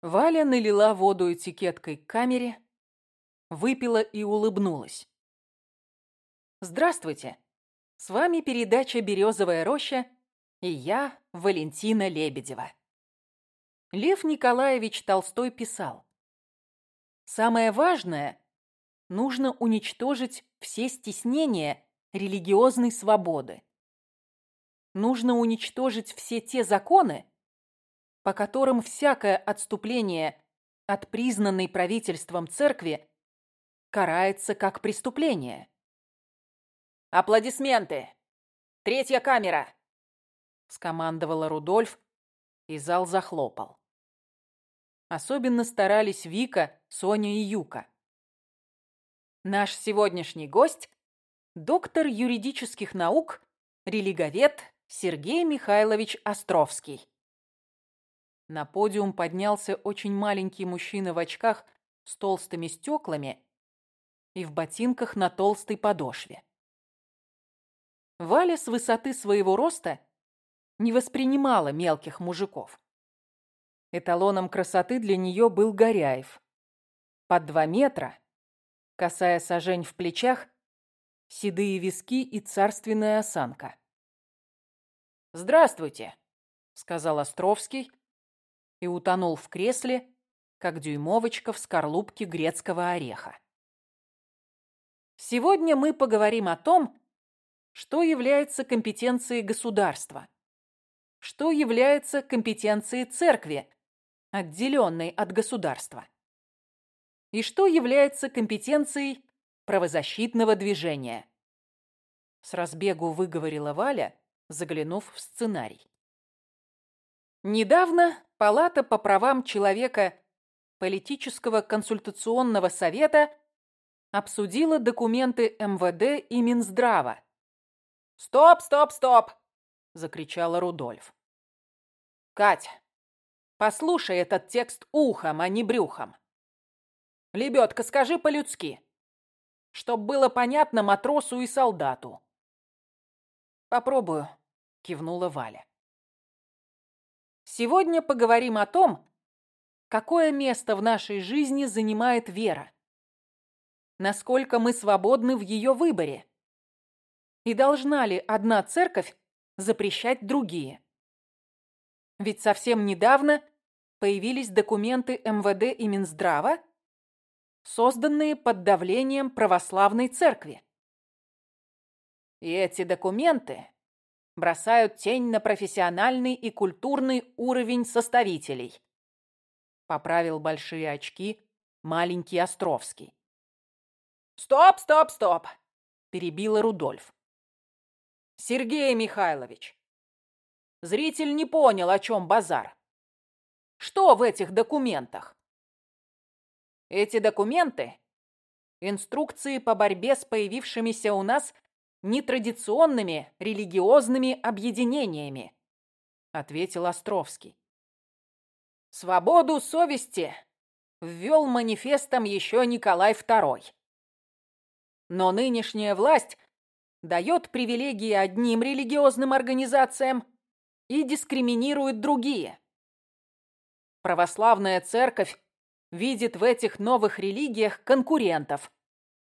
Валя налила воду этикеткой к камере, выпила и улыбнулась. Здравствуйте! С вами передача «Березовая роща» и я, Валентина Лебедева. Лев Николаевич Толстой писал, «Самое важное – нужно уничтожить все стеснения религиозной свободы. Нужно уничтожить все те законы, по которым всякое отступление от признанной правительством церкви карается как преступление. «Аплодисменты! Третья камера!» — скомандовала Рудольф, и зал захлопал. Особенно старались Вика, Соня и Юка. Наш сегодняшний гость – доктор юридических наук, религовед Сергей Михайлович Островский. На подиум поднялся очень маленький мужчина в очках с толстыми стеклами и в ботинках на толстой подошве. Валя с высоты своего роста не воспринимала мелких мужиков. Эталоном красоты для нее был Горяев. Под два метра, касая сажень в плечах, седые виски и царственная осанка. «Здравствуйте», — сказал Островский, и утонул в кресле, как дюймовочка в скорлупке грецкого ореха. Сегодня мы поговорим о том, что является компетенцией государства, что является компетенцией церкви, отделенной от государства, и что является компетенцией правозащитного движения. С разбегу выговорила Валя, заглянув в сценарий. Недавно Палата по правам человека Политического консультационного совета обсудила документы МВД и Минздрава. «Стоп, стоп, стоп!» – закричала Рудольф. «Кать, послушай этот текст ухом, а не брюхом. Лебедка, скажи по-людски, чтоб было понятно матросу и солдату». «Попробую», – кивнула Валя. Сегодня поговорим о том, какое место в нашей жизни занимает вера. Насколько мы свободны в ее выборе. И должна ли одна церковь запрещать другие? Ведь совсем недавно появились документы МВД и Минздрава, созданные под давлением православной церкви. И эти документы бросают тень на профессиональный и культурный уровень составителей. Поправил большие очки маленький Островский. «Стоп, стоп, стоп!» – перебила Рудольф. «Сергей Михайлович, зритель не понял, о чем базар. Что в этих документах?» Эти документы – инструкции по борьбе с появившимися у нас нетрадиционными религиозными объединениями, ответил Островский. Свободу совести ввел манифестом еще Николай II. Но нынешняя власть дает привилегии одним религиозным организациям и дискриминирует другие. Православная церковь видит в этих новых религиях конкурентов,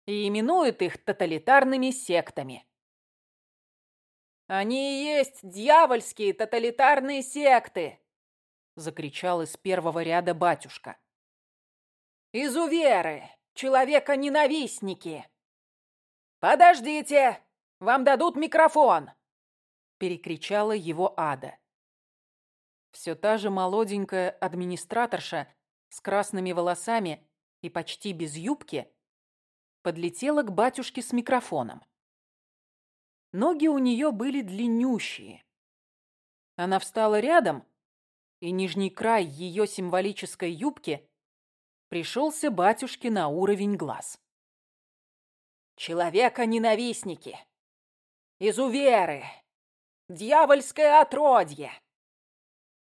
и именуют их тоталитарными сектами. «Они и есть дьявольские тоталитарные секты!» — закричал из первого ряда батюшка. «Изуверы! Человека-ненавистники!» «Подождите! Вам дадут микрофон!» — перекричала его ада. Все та же молоденькая администраторша с красными волосами и почти без юбки подлетела к батюшке с микрофоном. Ноги у нее были длиннющие. Она встала рядом, и нижний край ее символической юбки пришелся батюшке на уровень глаз. «Человека-ненавистники! Изуверы! Дьявольское отродье!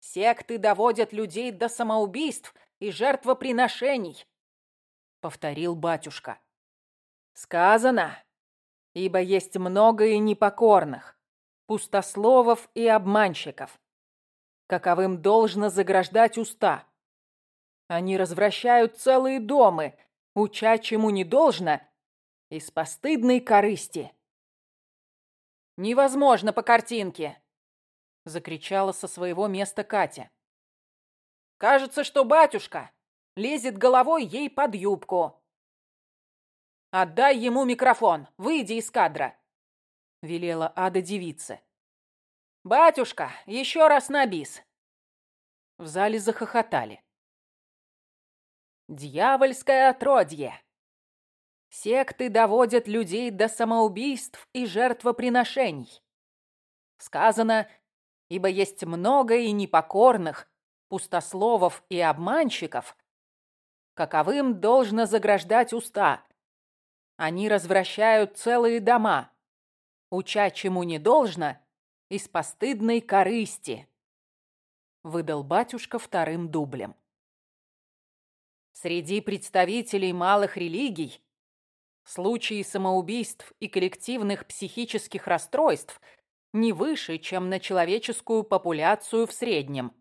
Секты доводят людей до самоубийств и жертвоприношений!» — повторил батюшка. Сказано, ибо есть много и непокорных, пустословов и обманщиков. Каковым должно заграждать уста. Они развращают целые домы, уча чему не должно, из постыдной корысти. «Невозможно по картинке!» — закричала со своего места Катя. «Кажется, что батюшка лезет головой ей под юбку». «Отдай ему микрофон, выйди из кадра», — велела Ада девице. «Батюшка, еще раз на бис!» В зале захохотали. «Дьявольское отродье!» Секты доводят людей до самоубийств и жертвоприношений. Сказано, ибо есть много и непокорных, пустословов и обманщиков, каковым должно заграждать уста. Они развращают целые дома, уча чему не должно, из постыдной корысти, выдал батюшка вторым дублем. Среди представителей малых религий случаи самоубийств и коллективных психических расстройств не выше, чем на человеческую популяцию в среднем,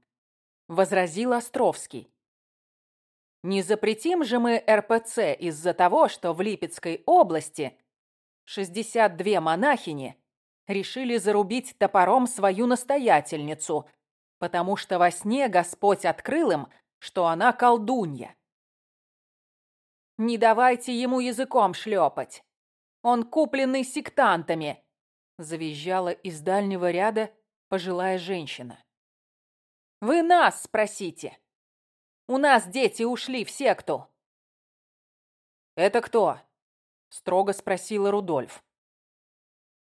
возразил Островский. Не запретим же мы РПЦ из-за того, что в Липецкой области 62 монахини решили зарубить топором свою настоятельницу, потому что во сне Господь открыл им, что она колдунья. Не давайте ему языком шлепать. Он купленный сектантами, завизжала из дальнего ряда пожилая женщина. Вы нас спросите. У нас дети ушли в секту. Это кто? строго спросила Рудольф.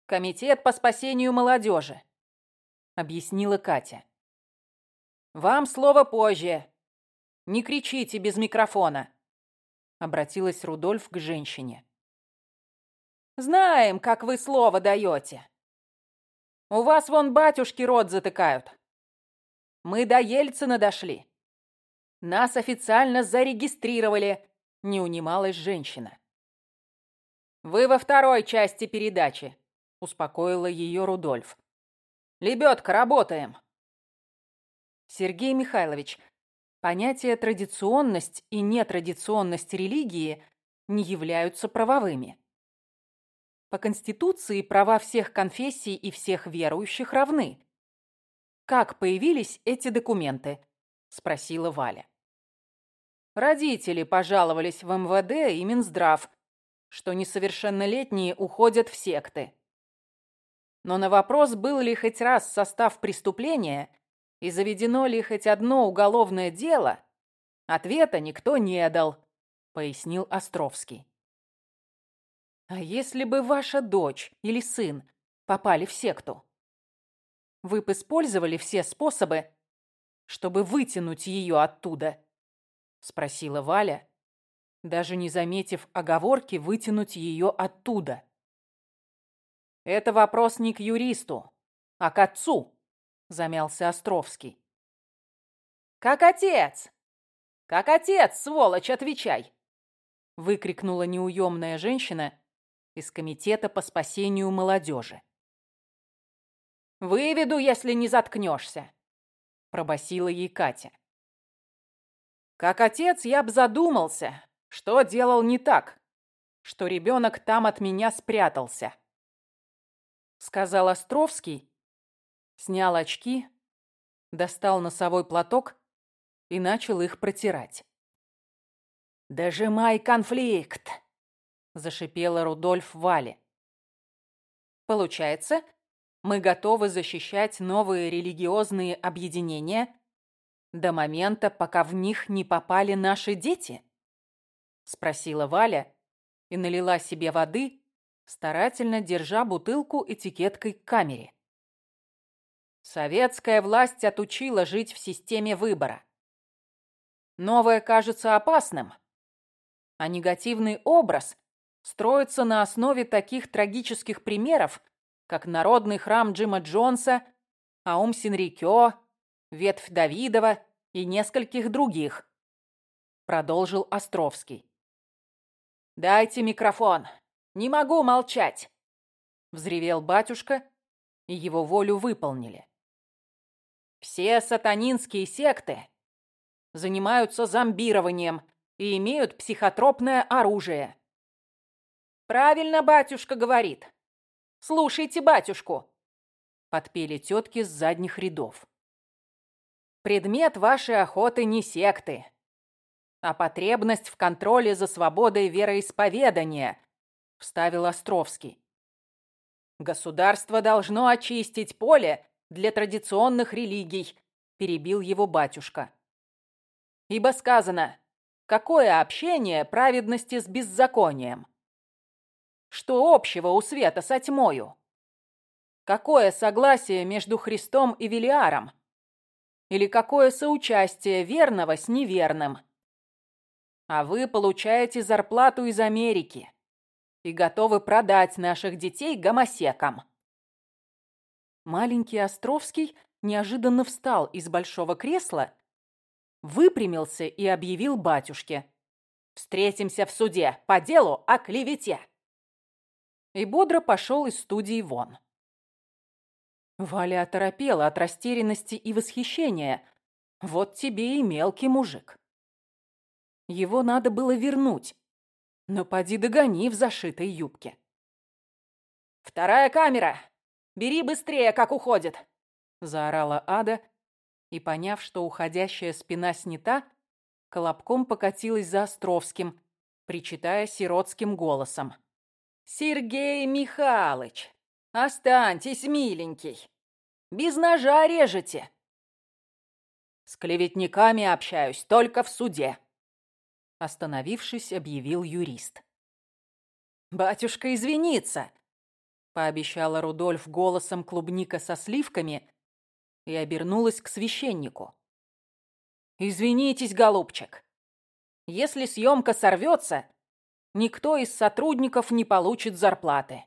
Комитет по спасению молодежи, объяснила Катя. Вам слово позже. Не кричите без микрофона обратилась Рудольф к женщине. «Знаем, как вы слово даете. У вас вон батюшки рот затыкают. Мы до Ельцина дошли. Нас официально зарегистрировали», — не унималась женщина. «Вы во второй части передачи», — успокоила ее Рудольф. «Лебедка, работаем!» «Сергей Михайлович, Понятия традиционность и нетрадиционность религии не являются правовыми. По Конституции права всех конфессий и всех верующих равны. Как появились эти документы? Спросила Валя. Родители пожаловались в МВД и Минздрав, что несовершеннолетние уходят в секты. Но на вопрос, был ли хоть раз состав преступления, и заведено ли хоть одно уголовное дело, ответа никто не дал, пояснил Островский. А если бы ваша дочь или сын попали в секту? Вы бы использовали все способы, чтобы вытянуть ее оттуда? Спросила Валя, даже не заметив оговорки вытянуть ее оттуда. Это вопрос не к юристу, а к отцу, замялся Островский. «Как отец! Как отец, сволочь, отвечай!» выкрикнула неуемная женщина из Комитета по спасению молодежи. «Выведу, если не заткнешься!» пробасила ей Катя. «Как отец я б задумался, что делал не так, что ребенок там от меня спрятался», сказал Островский снял очки, достал носовой платок и начал их протирать. «Дожимай конфликт!» – зашипела Рудольф Вале. «Получается, мы готовы защищать новые религиозные объединения до момента, пока в них не попали наши дети?» – спросила Валя и налила себе воды, старательно держа бутылку этикеткой к камере. Советская власть отучила жить в системе выбора. Новое кажется опасным, а негативный образ строится на основе таких трагических примеров, как народный храм Джима Джонса, Аум Синрикё, Ветвь Давидова и нескольких других, продолжил Островский. «Дайте микрофон! Не могу молчать!» Взревел батюшка, и его волю выполнили. Все сатанинские секты занимаются зомбированием и имеют психотропное оружие. Правильно батюшка говорит. Слушайте батюшку, подпели тетки с задних рядов. Предмет вашей охоты не секты, а потребность в контроле за свободой вероисповедания, вставил Островский. Государство должно очистить поле для традиционных религий, перебил его батюшка. Ибо сказано, какое общение праведности с беззаконием? Что общего у света со тьмою? Какое согласие между Христом и Велиаром? Или какое соучастие верного с неверным? А вы получаете зарплату из Америки и готовы продать наших детей гомосекам. Маленький Островский неожиданно встал из большого кресла, выпрямился и объявил батюшке. «Встретимся в суде по делу о клевете!» И бодро пошел из студии вон. Валя оторопела от растерянности и восхищения. Вот тебе и мелкий мужик. Его надо было вернуть, но поди догони в зашитой юбке. «Вторая камера! Бери быстрее, как уходит!» Заорала Ада, и, поняв, что уходящая спина снята, колобком покатилась за Островским, причитая сиротским голосом. «Сергей Михайлович, останьтесь, миленький! Без ножа режете!» «С клеветниками общаюсь только в суде!» Остановившись, объявил юрист. «Батюшка извинится!» Пообещала Рудольф голосом клубника со сливками и обернулась к священнику. «Извинитесь, голубчик. Если съемка сорвется, никто из сотрудников не получит зарплаты.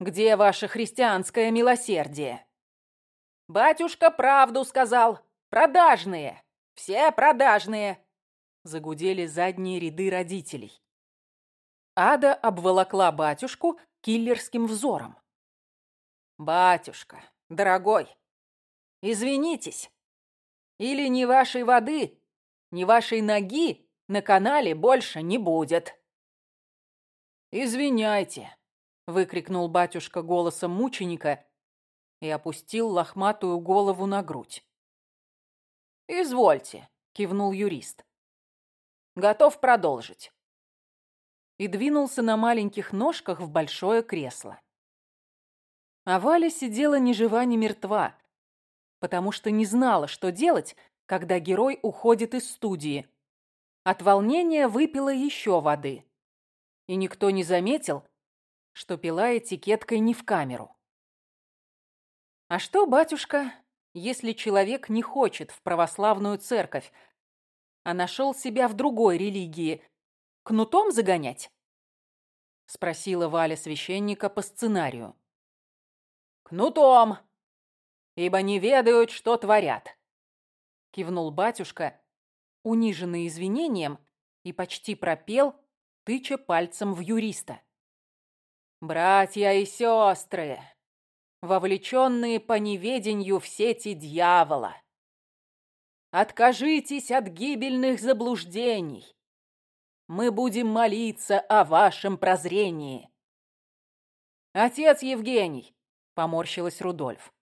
Где ваше христианское милосердие?» «Батюшка правду сказал. Продажные. Все продажные загудели задние ряды родителей. Ада обволокла батюшку киллерским взором. «Батюшка, дорогой, извинитесь. Или ни вашей воды, ни вашей ноги на канале больше не будет». «Извиняйте», — выкрикнул батюшка голосом мученика и опустил лохматую голову на грудь. «Извольте», — кивнул юрист. Готов продолжить. И двинулся на маленьких ножках в большое кресло. А Валя сидела ни жива, ни мертва, потому что не знала, что делать, когда герой уходит из студии. От волнения выпила еще воды. И никто не заметил, что пила этикеткой не в камеру. А что, батюшка, если человек не хочет в православную церковь, а нашел себя в другой религии. Кнутом загонять?» — спросила Валя священника по сценарию. «Кнутом, ибо не ведают, что творят», — кивнул батюшка, униженный извинением, и почти пропел, тыча пальцем в юриста. «Братья и сестры, вовлеченные по неведению в сети дьявола, Откажитесь от гибельных заблуждений. Мы будем молиться о вашем прозрении. Отец Евгений, поморщилась Рудольф.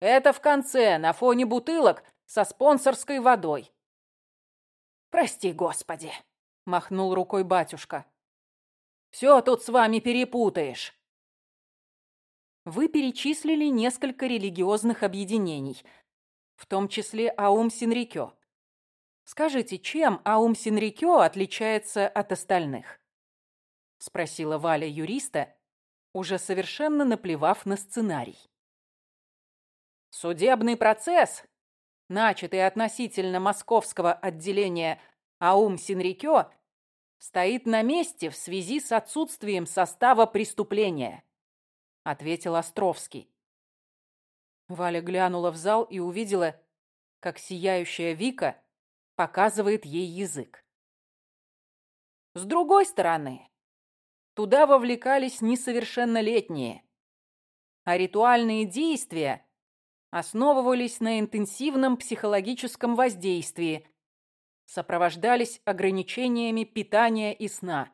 Это в конце, на фоне бутылок со спонсорской водой. Прости, Господи, махнул рукой батюшка. Все тут с вами перепутаешь. Вы перечислили несколько религиозных объединений, в том числе Аум Синрикё. Скажите, чем Аум Синрикё отличается от остальных? Спросила Валя юриста, уже совершенно наплевав на сценарий. Судебный процесс, начатый относительно московского отделения Аум Синрикё, стоит на месте в связи с отсутствием состава преступления, ответил Островский. Валя глянула в зал и увидела, как сияющая Вика показывает ей язык. С другой стороны, туда вовлекались несовершеннолетние, а ритуальные действия основывались на интенсивном психологическом воздействии, сопровождались ограничениями питания и сна.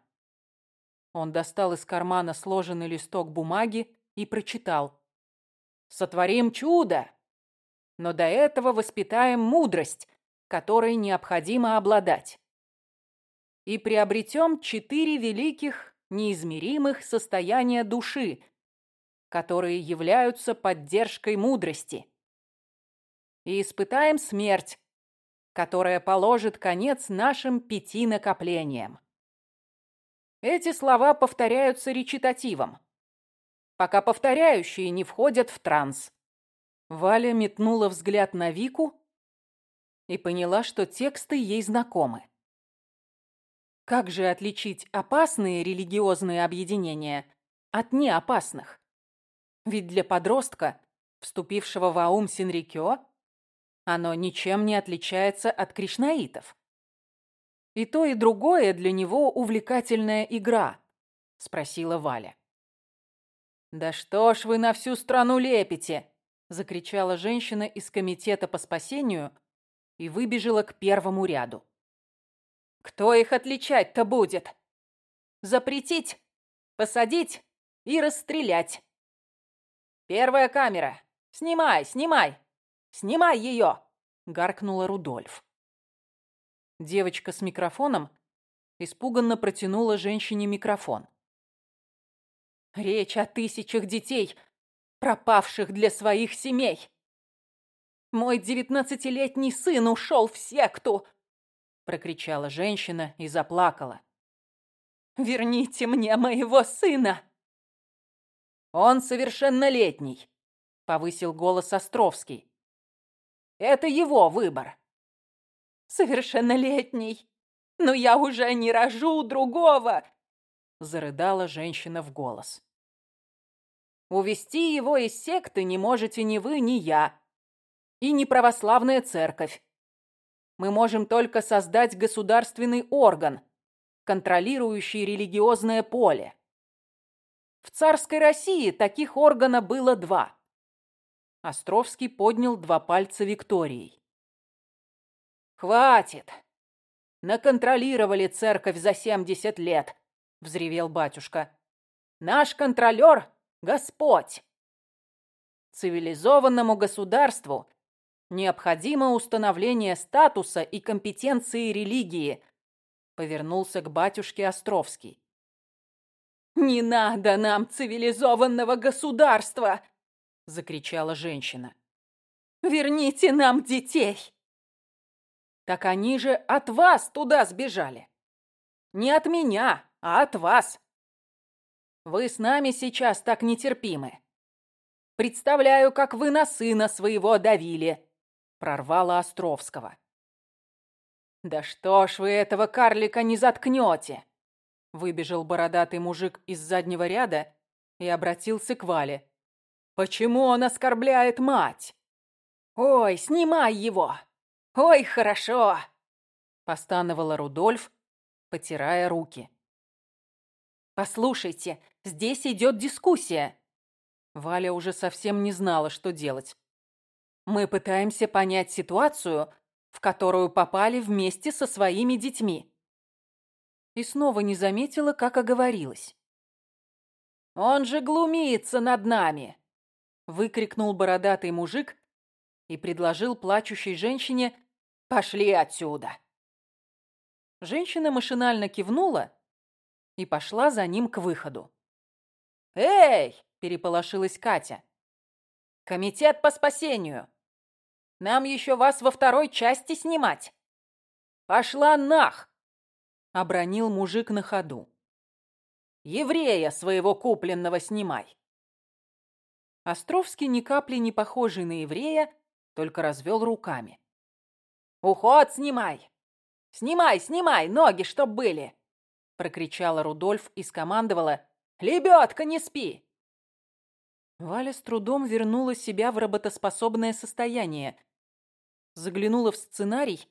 Он достал из кармана сложенный листок бумаги и прочитал. «Сотворим чудо, но до этого воспитаем мудрость, которой необходимо обладать. И приобретем четыре великих, неизмеримых состояния души, которые являются поддержкой мудрости. И испытаем смерть, которая положит конец нашим пяти накоплениям. Эти слова повторяются речитативом, пока повторяющие не входят в транс. Валя метнула взгляд на Вику и поняла, что тексты ей знакомы. Как же отличить опасные религиозные объединения от неопасных? Ведь для подростка, вступившего в Аум Синрикё, оно ничем не отличается от кришнаитов. И то, и другое для него увлекательная игра, спросила Валя. Да что ж вы на всю страну лепите? закричала женщина из комитета по спасению и выбежала к первому ряду. Кто их отличать-то будет? Запретить, посадить и расстрелять. Первая камера. Снимай, снимай. Снимай ее, гаркнула Рудольф. Девочка с микрофоном испуганно протянула женщине микрофон. Речь о тысячах детей, пропавших для своих семей. Мой девятнадцатилетний сын ушел в секту, прокричала женщина и заплакала. Верните мне моего сына. Он совершеннолетний, повысил голос Островский. Это его выбор совершеннолетний. Но я уже не рожу другого!» Зарыдала женщина в голос. «Увести его из секты не можете ни вы, ни я. И не православная церковь. Мы можем только создать государственный орган, контролирующий религиозное поле. В царской России таких органов было два. Островский поднял два пальца Викторией. «Хватит! Наконтролировали церковь за семьдесят лет!» — взревел батюшка. «Наш контролер — Господь!» Цивилизованному государству необходимо установление статуса и компетенции религии, повернулся к батюшке Островский. «Не надо нам цивилизованного государства!» — закричала женщина. «Верните нам детей!» Так они же от вас туда сбежали. Не от меня, а от вас. Вы с нами сейчас так нетерпимы. Представляю, как вы на сына своего давили, прорвала Островского. Да что ж вы этого карлика не заткнете? Выбежал бородатый мужик из заднего ряда и обратился к Вале. Почему он оскорбляет мать? Ой, снимай его! «Ой, хорошо!» — постановала Рудольф, потирая руки. «Послушайте, здесь идет дискуссия». Валя уже совсем не знала, что делать. «Мы пытаемся понять ситуацию, в которую попали вместе со своими детьми». И снова не заметила, как оговорилась. «Он же глумится над нами!» — выкрикнул бородатый мужик, и предложил плачущей женщине «Пошли отсюда!». Женщина машинально кивнула и пошла за ним к выходу. «Эй!» – переполошилась Катя. «Комитет по спасению! Нам еще вас во второй части снимать!» «Пошла нах!» – обронил мужик на ходу. «Еврея своего купленного снимай!» Островский, ни капли не похожий на еврея, только развел руками. «Уход снимай! Снимай, снимай, ноги чтоб были!» прокричала Рудольф и скомандовала «Лебедка, не спи!» Валя с трудом вернула себя в работоспособное состояние, заглянула в сценарий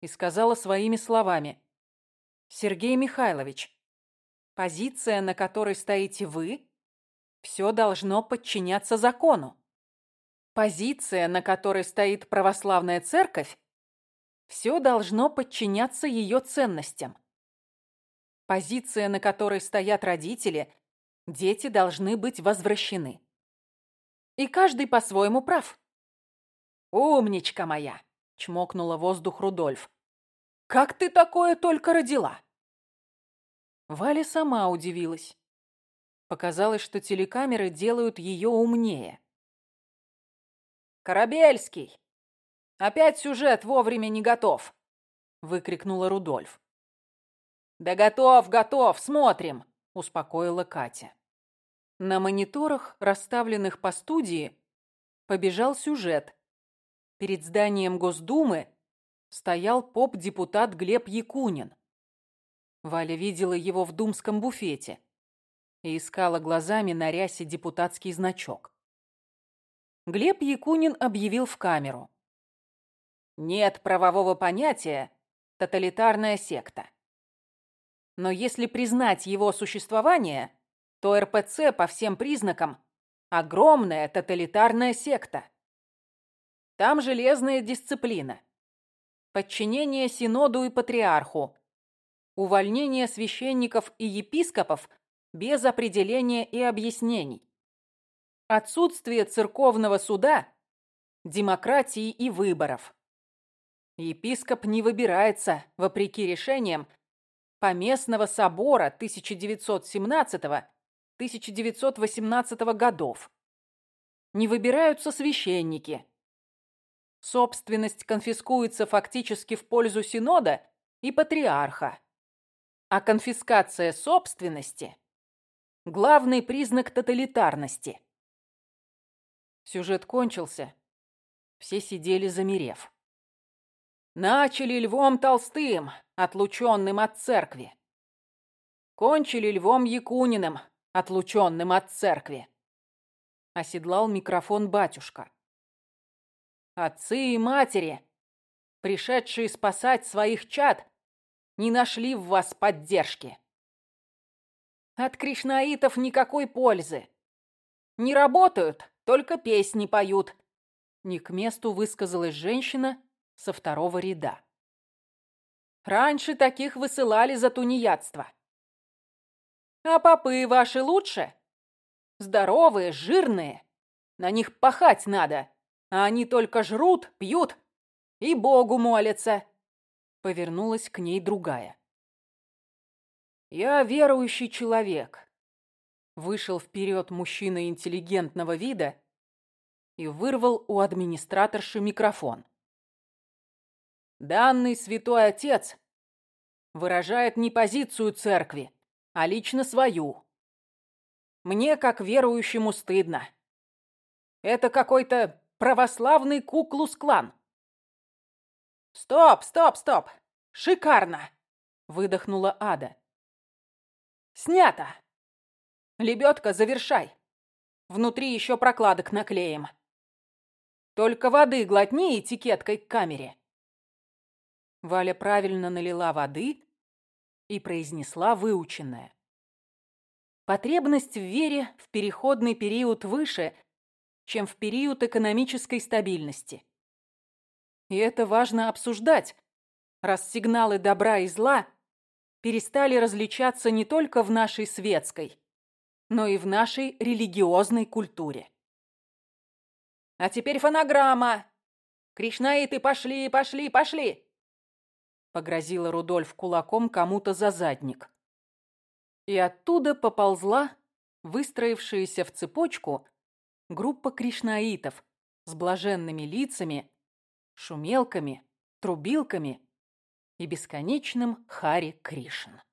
и сказала своими словами «Сергей Михайлович, позиция, на которой стоите вы, все должно подчиняться закону. Позиция, на которой стоит православная церковь, все должно подчиняться ее ценностям. Позиция, на которой стоят родители, дети должны быть возвращены. И каждый по-своему прав. «Умничка моя!» — чмокнула воздух Рудольф. «Как ты такое только родила?» Валя сама удивилась. Показалось, что телекамеры делают ее умнее. «Корабельский! Опять сюжет вовремя не готов!» — выкрикнула Рудольф. «Да готов, готов, смотрим!» — успокоила Катя. На мониторах, расставленных по студии, побежал сюжет. Перед зданием Госдумы стоял поп-депутат Глеб Якунин. Валя видела его в думском буфете и искала глазами на рясе депутатский значок. Глеб Якунин объявил в камеру. Нет правового понятия «тоталитарная секта». Но если признать его существование, то РПЦ по всем признакам огромная тоталитарная секта. Там железная дисциплина, подчинение синоду и патриарху, увольнение священников и епископов без определения и объяснений, отсутствие церковного суда, демократии и выборов. Епископ не выбирается, вопреки решениям, Поместного собора 1917-1918 годов. Не выбираются священники. Собственность конфискуется фактически в пользу Синода и Патриарха. А конфискация собственности – главный признак тоталитарности. Сюжет кончился. Все сидели замерев. Начали Львом Толстым, отлученным от церкви. Кончили Львом Якуниным, отлученным от церкви. Оседлал микрофон батюшка. Отцы и матери, пришедшие спасать своих чад, не нашли в вас поддержки. От кришнаитов никакой пользы. Не работают, только песни поют. Не к месту высказалась женщина со второго ряда. Раньше таких высылали за тунеядство. А попы ваши лучше? Здоровые, жирные. На них пахать надо, а они только жрут, пьют и Богу молятся. Повернулась к ней другая. Я верующий человек. Вышел вперед мужчина интеллигентного вида и вырвал у администраторши микрофон. Данный святой отец выражает не позицию церкви, а лично свою. Мне, как верующему, стыдно. Это какой-то православный куклус-клан. «Стоп, стоп, стоп! Шикарно!» — выдохнула Ада. «Снято! Лебедка, завершай. Внутри еще прокладок наклеим. Только воды глотни этикеткой к камере. Валя правильно налила воды и произнесла выученное. Потребность в вере в переходный период выше, чем в период экономической стабильности. И это важно обсуждать, раз сигналы добра и зла перестали различаться не только в нашей светской, но и в нашей религиозной культуре. А теперь фонограмма. Кришнаиты пошли, пошли, пошли. Погрозила Рудольф кулаком кому-то за задник. И оттуда поползла выстроившаяся в цепочку группа кришнаитов с блаженными лицами, шумелками, трубилками и бесконечным Хари Кришна.